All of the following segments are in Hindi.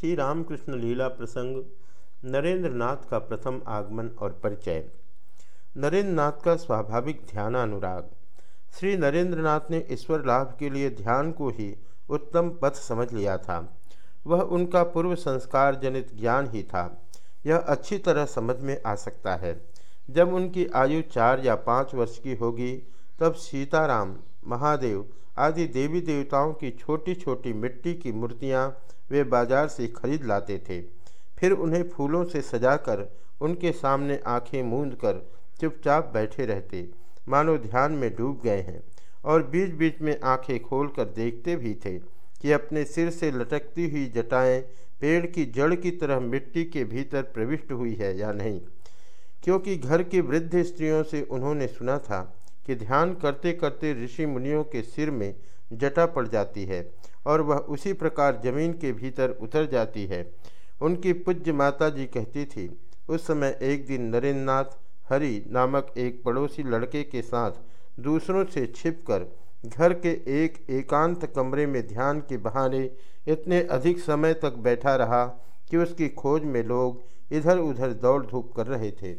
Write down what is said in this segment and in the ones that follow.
श्री रामकृष्ण लीला प्रसंग नरेंद्र नाथ का प्रथम आगमन और परिचय। नरेंद्र नाथ का स्वाभाविक ध्यानानुराग। श्री नरेंद्र नाथ ने ईश्वर लाभ के लिए ध्यान को ही उत्तम पथ समझ लिया था। वह उनका पूर्व संस्कार जनित ज्ञान ही था। यह अच्छी तरह समझ में आ सकता है। जब उनकी आयु चार या पाँच वर्ष की होगी, तब सीताराम, महादेव आदि देवी देवताओं की छोटी छोटी मिट्टी की मूर्तियाँ वे बाज़ार से खरीद लाते थे। फिर उन्हें फूलों से सजाकर उनके सामने आँखें मूंद कर चुपचाप बैठे रहते। मानो ध्यान में डूब गए हैं और बीच बीच में आँखें खोलकर देखते भी थे कि अपने सिर से लटकती हुई जटाएँ पेड़ की जड़ की तरह मिट्टी के भीतर प्रविष्ट हुई है या नहीं। क्योंकि घर की वृद्ध स्त्रियों से उन्होंने सुना था कि ध्यान करते करते ऋषि मुनियों के सिर में जटा पड़ जाती है और वह उसी प्रकार ज़मीन के भीतर उतर जाती है। उनकी पूज्य माता जी कहती थी, उस समय एक दिन नरेंद्र नाथ हरि नामक एक पड़ोसी लड़के के साथ दूसरों से छिपकर घर के एक एकांत कमरे में ध्यान के बहाने इतने अधिक समय तक बैठा रहा कि उसकी खोज में लोग इधर उधर दौड़ धूप कर रहे थे।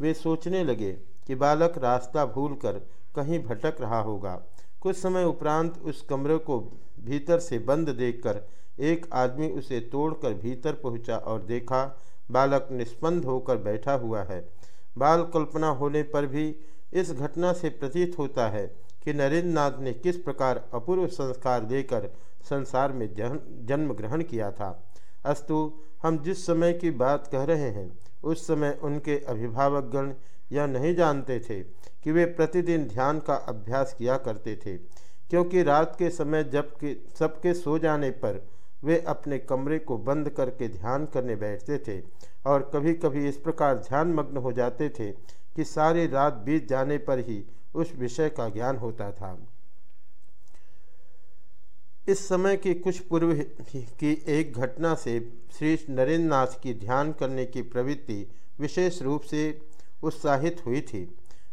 वे सोचने लगे कि बालक रास्ता भूलकर कहीं भटक रहा होगा। कुछ समय उपरांत उस कमरे को भीतर से बंद देखकर एक आदमी उसे तोड़कर भीतर पहुँचा और देखा, बालक निष्पन्द होकर बैठा हुआ है। बाल कल्पना होने पर भी इस घटना से प्रतीत होता है कि नरेंद्र नाथ ने किस प्रकार अपूर्व संस्कार देकर संसार में जन्म ग्रहण किया था। अस्तु, हम जिस समय की बात कह रहे हैं उस समय उनके अभिभावकगण यह नहीं जानते थे कि वे प्रतिदिन ध्यान का अभ्यास किया करते थे, क्योंकि रात के समय जब के, सबके सो जाने पर वे अपने कमरे को बंद करके ध्यान करने बैठते थे और कभी कभी इस प्रकार ध्यान मग्न हो जाते थे कि सारी रात बीत जाने पर ही उस विषय का ज्ञान होता था। इस समय के कुछ पूर्व की एक घटना से श्री नरेंद्र नाथ की ध्यान करने की प्रवृत्ति विशेष रूप से उत्साहित हुई थी।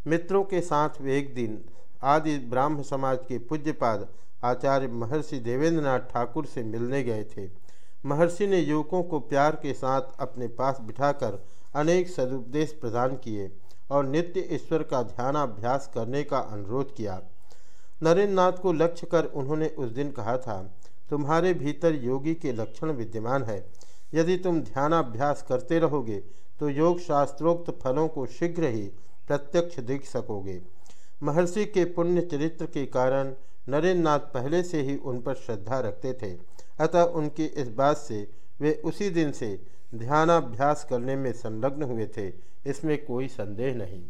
मित्रों के साथ वे एक दिन आदि ब्राह्म समाज के पूज्यपाद आचार्य महर्षि देवेंद्रनाथ ठाकुर से मिलने गए थे। महर्षि ने युवकों को प्यार के साथ अपने पास बिठाकर अनेक सदुपदेश प्रदान किए और नित्य ईश्वर का ध्यानाभ्यास करने का अनुरोध किया। नरेंद्र नाथ को लक्ष्य कर उन्होंने उस दिन कहा था, तुम्हारे भीतर योगी के लक्षण विद्यमान है। यदि तुम ध्यानाभ्यास करते रहोगे तो योग शास्त्रोक्त फलों को शीघ्र ही प्रत्यक्ष देख सकोगे महर्षि के पुण्य चरित्र के कारण नरेंद्र नाथ पहले से ही उन पर श्रद्धा रखते थे। अतः उनकी इस बात से वे उसी दिन से ध्यानाभ्यास करने में संलग्न हुए थे। इसमें कोई संदेह नहीं।